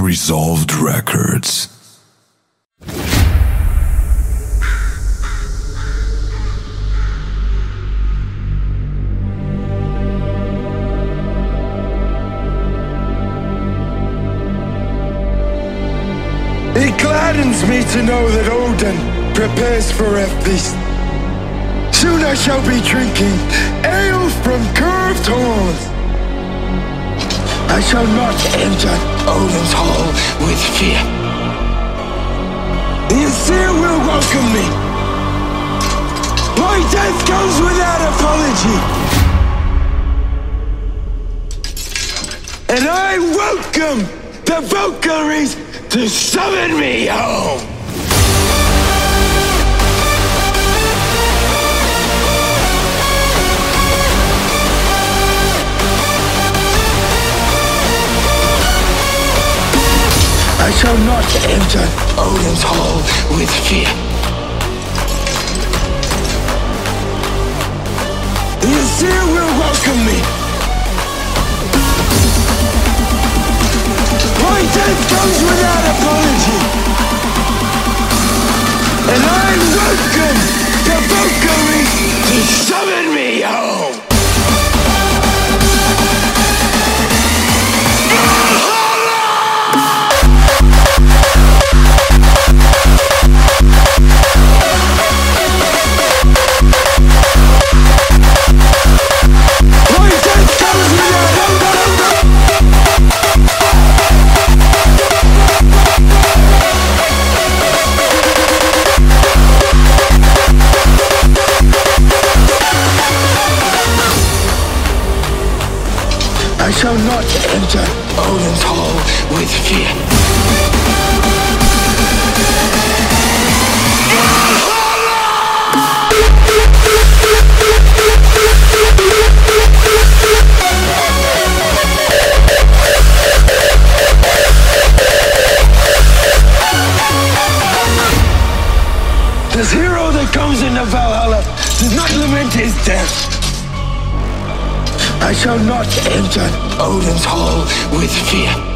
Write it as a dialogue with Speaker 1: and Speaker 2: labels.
Speaker 1: Resolved Records.
Speaker 2: It gladdens me to know that Odin prepares for feast. Soon I shall be drinking ale from I shall not enter Odin's hall with fear. The Aesir will welcome me. My death comes without apology. And I welcome the Valkyries to summon me home! Shall not enter Odin's hall with fear. Aesir will welcome me. My death comes without apology. And I'm welcome I shall not enter Odin's hall with fear. This hero that comes into Valhalla does not lament his death. I shall not enter Odin's hall with fear.